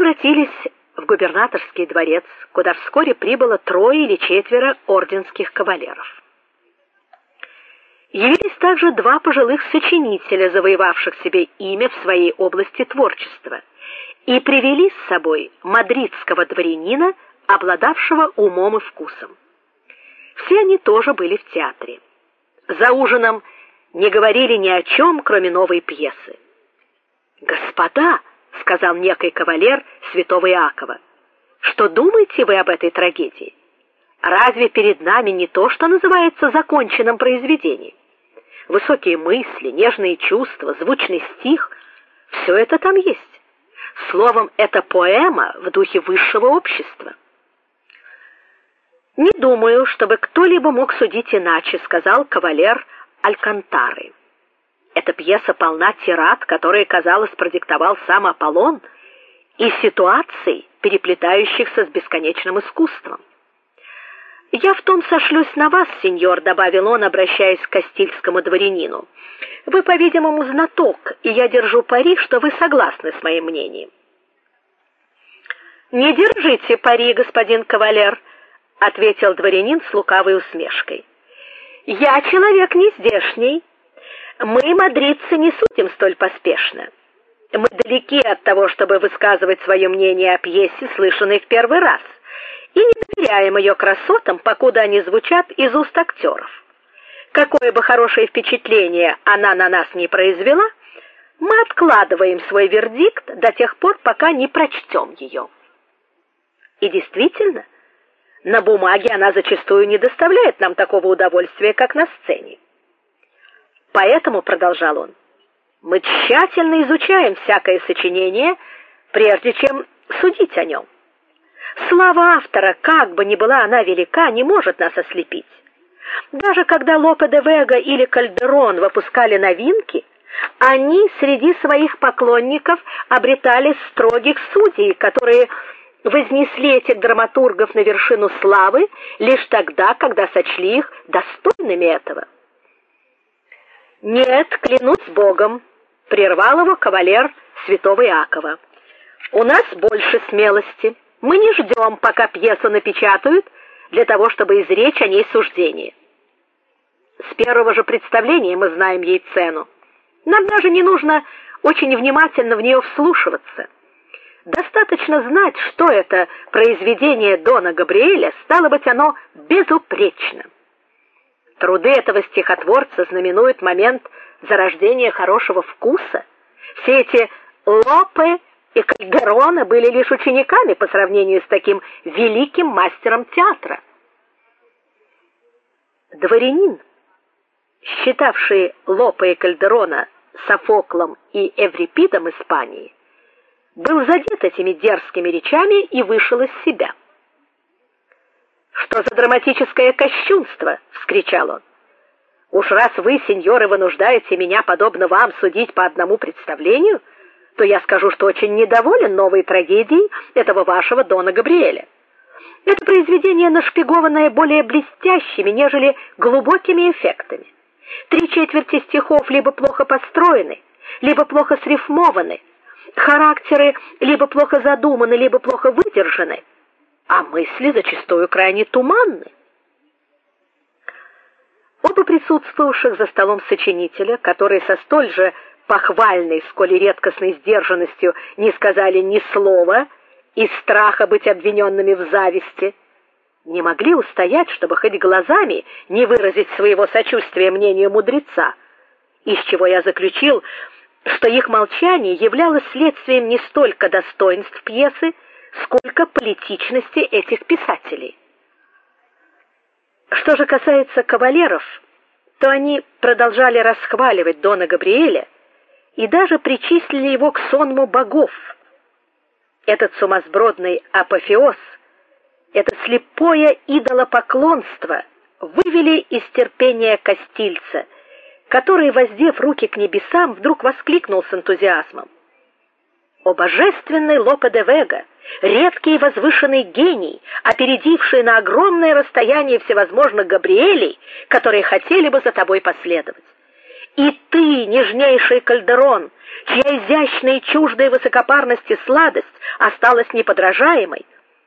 возвратились в губернаторский дворец, куда вскоре прибыло трое или четверо орденских кавалеров. Явились также два пожилых сочинителя, завоевавших себе имя в своей области творчества, и привели с собой мадридского дворянина, обладавшего умом и вкусом. Все они тоже были в театре. За ужином не говорили ни о чем, кроме новой пьесы. "Господа", сказал некий кавалер святого Иакова. "Что думаете вы об этой трагедии? Разве перед нами не то, что называется законченным произведением? Высокие мысли, нежные чувства, звучный стих все это там есть. Словом, это поэма в духе высшего общества. Не думаю, чтобы кто-либо мог судить иначе, сказал кавалер Алькантары. Эта пьеса полна тират, которые, казалось, продиктовал сам Аполлон, и ситуаций, переплетающихся с бесконечным искусством. Я в том сошлюсь на вас, сеньор, добавил он, обращаясь к Кастильскому дворянину. Вы, по-видимому, знаток, и я держу пари, что вы согласны с моим мнением. Не держите пари, господин кавалер, ответил дворянин с лукавой усмешкой. Я человек не здешний. Мы, мадридцы, не судим столь поспешно. Мы далеки от того, чтобы высказывать свое мнение о пьесе, слышанной в первый раз, и не доверяем ее красотам, покуда они звучат из уст актеров. Какое бы хорошее впечатление она на нас не произвела, мы откладываем свой вердикт до тех пор, пока не прочтем ее. И действительно, на бумаге она зачастую не доставляет нам такого удовольствия, как на сцене. Поэтому, продолжал он, мы тщательно изучаем всякое сочинение, прежде чем судить о нем. Слава автора, как бы ни была она велика, не может нас ослепить. Даже когда Лопе де Вега или Кальдерон выпускали новинки, они среди своих поклонников обретали строгих судей, которые вознесли этих драматургов на вершину славы лишь тогда, когда сочли их достойными этого. Нет, клянусь Богом, прервал его кавалер святого Иакова. У нас больше смелости. Мы не ждем, пока пьесу напечатают, для того, чтобы изречь о ней суждение. С первого же представления мы знаем ей цену. Нам даже не нужно очень внимательно в нее вслушиваться. Достаточно знать, что это произведение Дона Габриэля, стало быть, оно безупречно. Труды этого стихотворца знаменуют момент зарождения хорошего вкуса. Все эти Лопе и Кальдерона были лишь учениками по сравнению с таким великим мастером театра. Дворянин, считавший Лопе и Кальдерона Софоклом и Эврипидом Испании, был задет этими дерзкими речами и вышел из себя. Что за драматическое кощунство, вскричал он. Уж раз вы, сеньоры, вынуждаете меня подобно вам судить по одному представлению, то я скажу, что очень недоволен новой трагедией этого вашего Дона Габриэля. Это произведение нашпигованное более блестящими, нежели глубокими эффектами. Три четверти стихов либо плохо построены, либо плохо срифмованы. Характеры либо плохо задуманы, либо плохо выдержаны а мысли зачастую крайне туманны. Оба присутствовавших за столом сочинителя, которые со столь же похвальной, сколь и редкостной сдержанностью не сказали ни слова из страха быть обвиненными в зависти, не могли устоять, чтобы хоть глазами не выразить своего сочувствия мнению мудреца, из чего я заключил, что их молчание являлось следствием не столько достоинств пьесы, сколько политичности этих писателей. Что же касается кавалеров, то они продолжали расхваливать Дона Габриэля и даже причислили его к сонму богов. Этот сумасбродный апофеоз, это слепое идолопоклонство вывели из терпения Кастильца, который, воздев руки к небесам, вдруг воскликнул с энтузиазмом: "О божественный Лопе де Вега, редкий и возвышенный гений, опередивший на огромное расстояние всевозможных Габриэлей, которые хотели бы за тобой последовать. И ты, нежнейший Кальдерон, чья изящная и чуждая высокопарности сладость осталась неподражаемой,